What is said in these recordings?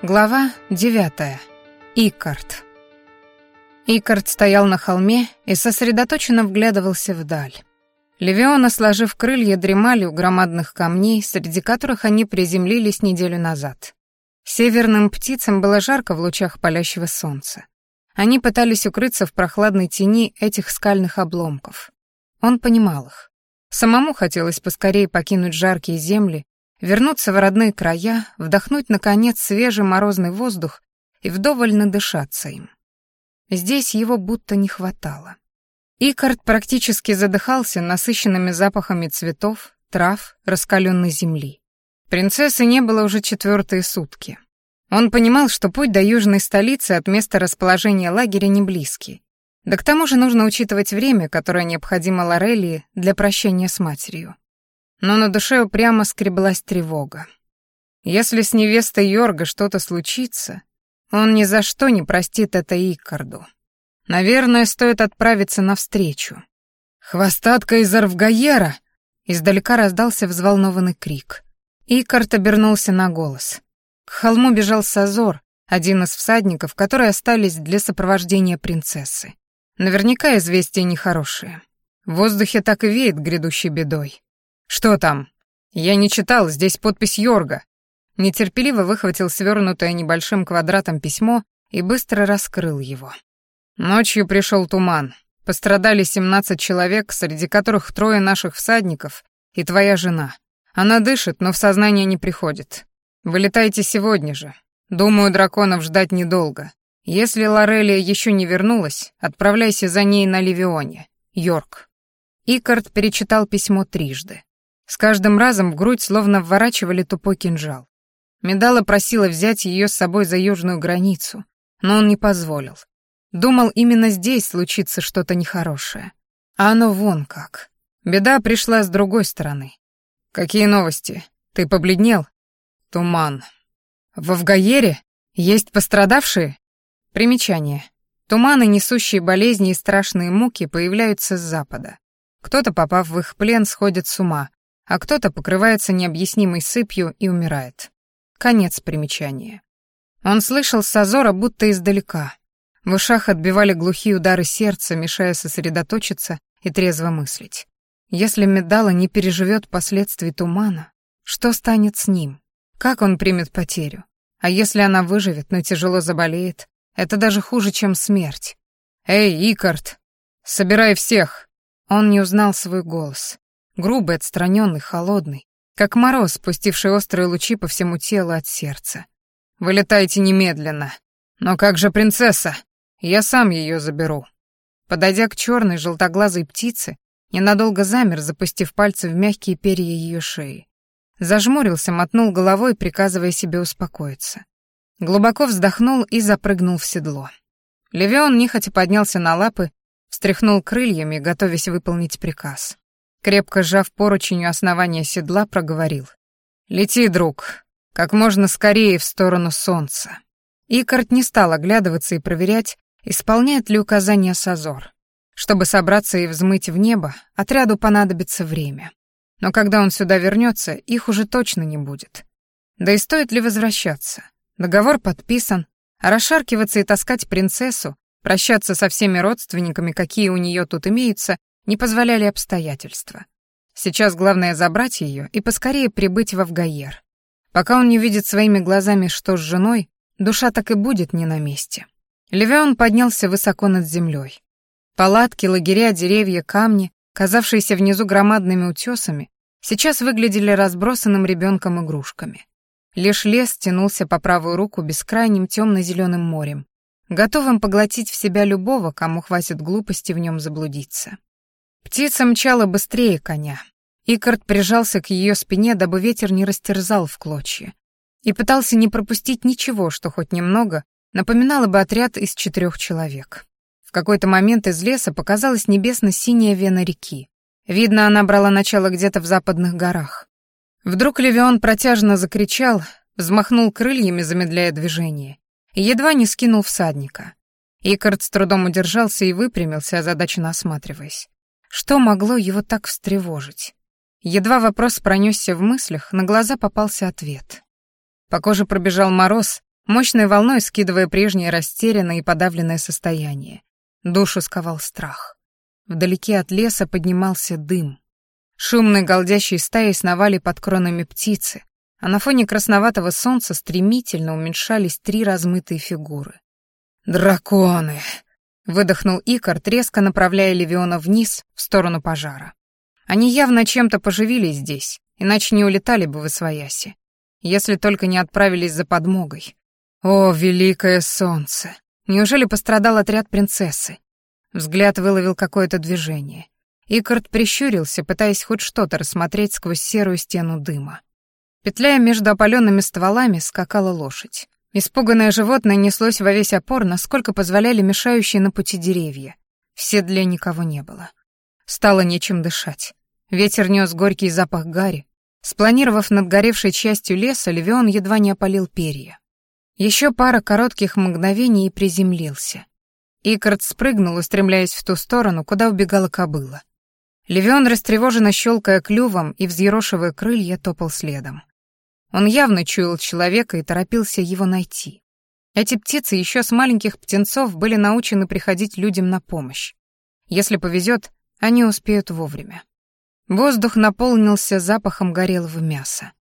Глава девятая. Икард. Икард стоял на холме и сосредоточенно вглядывался вдаль. Левиона, сложив крылья, дремали у громадных камней, среди которых они приземлились неделю назад. Северным птицам было жарко в лучах палящего солнца. Они пытались укрыться в прохладной тени этих скальных обломков. Он понимал их. Самому хотелось поскорее покинуть жаркие земли вернуться в родные края, вдохнуть, наконец, свежий морозный воздух и вдоволь надышаться им. Здесь его будто не хватало. Икард практически задыхался насыщенными запахами цветов, трав, раскаленной земли. Принцессы не было уже четвертые сутки. Он понимал, что путь до южной столицы от места расположения лагеря не близкий. Да к тому же нужно учитывать время, которое необходимо Лорелии для прощения с матерью но на душе упрямо скреблась тревога. Если с невестой Йорга что-то случится, он ни за что не простит это Икарду. Наверное, стоит отправиться навстречу. «Хвостатка из Арвгаера!» Издалека раздался взволнованный крик. Икард обернулся на голос. К холму бежал Сазор, один из всадников, которые остались для сопровождения принцессы. Наверняка известия нехорошие. В воздухе так и веет грядущей бедой. «Что там?» «Я не читал, здесь подпись Йорга». Нетерпеливо выхватил свернутое небольшим квадратом письмо и быстро раскрыл его. Ночью пришел туман. Пострадали 17 человек, среди которых трое наших всадников и твоя жена. Она дышит, но в сознание не приходит. Вылетайте сегодня же. Думаю, драконов ждать недолго. Если Лорелия еще не вернулась, отправляйся за ней на Ливионе. Йорк. Икард перечитал письмо трижды. С каждым разом в грудь словно вворачивали тупой кинжал. Медала просила взять ее с собой за южную границу, но он не позволил. Думал, именно здесь случится что-то нехорошее. А оно вон как. Беда пришла с другой стороны. «Какие новости? Ты побледнел?» «Туман». «В Авгаере? Есть пострадавшие?» Примечание. Туманы, несущие болезни и страшные муки, появляются с запада. Кто-то, попав в их плен, сходит с ума, а кто-то покрывается необъяснимой сыпью и умирает. Конец примечания. Он слышал Сазора будто издалека. В ушах отбивали глухие удары сердца, мешая сосредоточиться и трезво мыслить. Если Медала не переживет последствий тумана, что станет с ним? Как он примет потерю? А если она выживет, но тяжело заболеет, это даже хуже, чем смерть. «Эй, Икард, собирай всех!» Он не узнал свой голос грубый, отстраненный, холодный, как мороз, спустивший острые лучи по всему телу от сердца. «Вылетайте немедленно! Но как же принцесса? Я сам ее заберу!» Подойдя к черной желтоглазой птице, ненадолго замер, запустив пальцы в мягкие перья ее шеи. Зажмурился, мотнул головой, приказывая себе успокоиться. Глубоко вздохнул и запрыгнул в седло. Левион нехотя поднялся на лапы, встряхнул крыльями, готовясь выполнить приказ. Крепко сжав поручень у основания седла, проговорил. «Лети, друг, как можно скорее в сторону солнца». Икард не стал оглядываться и проверять, исполняет ли указания Сазор. Чтобы собраться и взмыть в небо, отряду понадобится время. Но когда он сюда вернется, их уже точно не будет. Да и стоит ли возвращаться? Договор подписан, а расшаркиваться и таскать принцессу, прощаться со всеми родственниками, какие у нее тут имеются, не позволяли обстоятельства. Сейчас главное забрать ее и поскорее прибыть в Авгаер. Пока он не видит своими глазами, что с женой, душа так и будет не на месте. Левион поднялся высоко над землей. Палатки, лагеря, деревья, камни, казавшиеся внизу громадными утесами, сейчас выглядели разбросанным ребенком игрушками. Лишь лес тянулся по правую руку бескрайним темно-зеленым морем, готовым поглотить в себя любого, кому хватит глупости в нем заблудиться. Птица мчала быстрее коня. Икард прижался к ее спине, дабы ветер не растерзал в клочья. И пытался не пропустить ничего, что хоть немного напоминало бы отряд из четырех человек. В какой-то момент из леса показалась небесно-синяя вена реки. Видно, она брала начало где-то в западных горах. Вдруг Левион протяжно закричал, взмахнул крыльями, замедляя движение, и едва не скинул всадника. Икард с трудом удержался и выпрямился, озадаченно осматриваясь. Что могло его так встревожить? Едва вопрос пронесся в мыслях, на глаза попался ответ. По коже пробежал мороз, мощной волной скидывая прежнее растерянное и подавленное состояние. Душу сковал страх. Вдалеке от леса поднимался дым. Шумные голдящие стаи сновали под кронами птицы, а на фоне красноватого солнца стремительно уменьшались три размытые фигуры. «Драконы!» — выдохнул Икар, резко направляя Левиона вниз, в сторону пожара. Они явно чем-то поживились здесь, иначе не улетали бы в Освояси. Если только не отправились за подмогой. О, великое солнце! Неужели пострадал отряд принцессы? Взгляд выловил какое-то движение. Икард прищурился, пытаясь хоть что-то рассмотреть сквозь серую стену дыма. Петляя между опаленными стволами, скакала лошадь. Испуганное животное неслось во весь опор, насколько позволяли мешающие на пути деревья. В седле никого не было. Стало нечем дышать. Ветер нес горький запах гари. Спланировав над горевшей частью леса, Левион едва не опалил перья. Еще пара коротких мгновений и приземлился. Икард спрыгнул, устремляясь в ту сторону, куда убегала кобыла. Левион, растревоженно щелкая клювом и взъерошивая крылья, топал следом. Он явно чуял человека и торопился его найти. Эти птицы еще с маленьких птенцов были научены приходить людям на помощь. Если повезет, они успеют вовремя. Воздух наполнился запахом горелого мяса.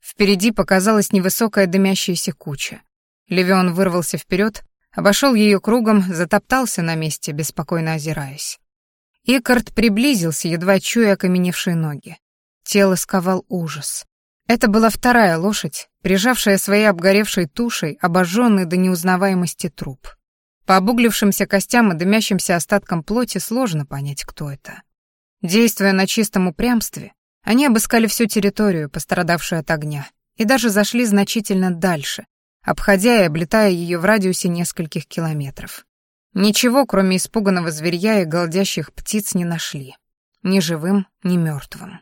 Впереди показалась невысокая дымящаяся куча. Левион вырвался вперед, обошел ее кругом, затоптался на месте, беспокойно озираясь. Икард приблизился, едва чуя окаменевшие ноги. Тело сковал ужас. Это была вторая лошадь, прижавшая своей обгоревшей тушей обожженный до неузнаваемости труп. По обуглившимся костям и дымящимся остаткам плоти сложно понять, кто это. Действуя на чистом упрямстве, они обыскали всю территорию, пострадавшую от огня, и даже зашли значительно дальше, обходя и облетая ее в радиусе нескольких километров. Ничего, кроме испуганного зверья и голдящих птиц, не нашли. Ни живым, ни мертвым.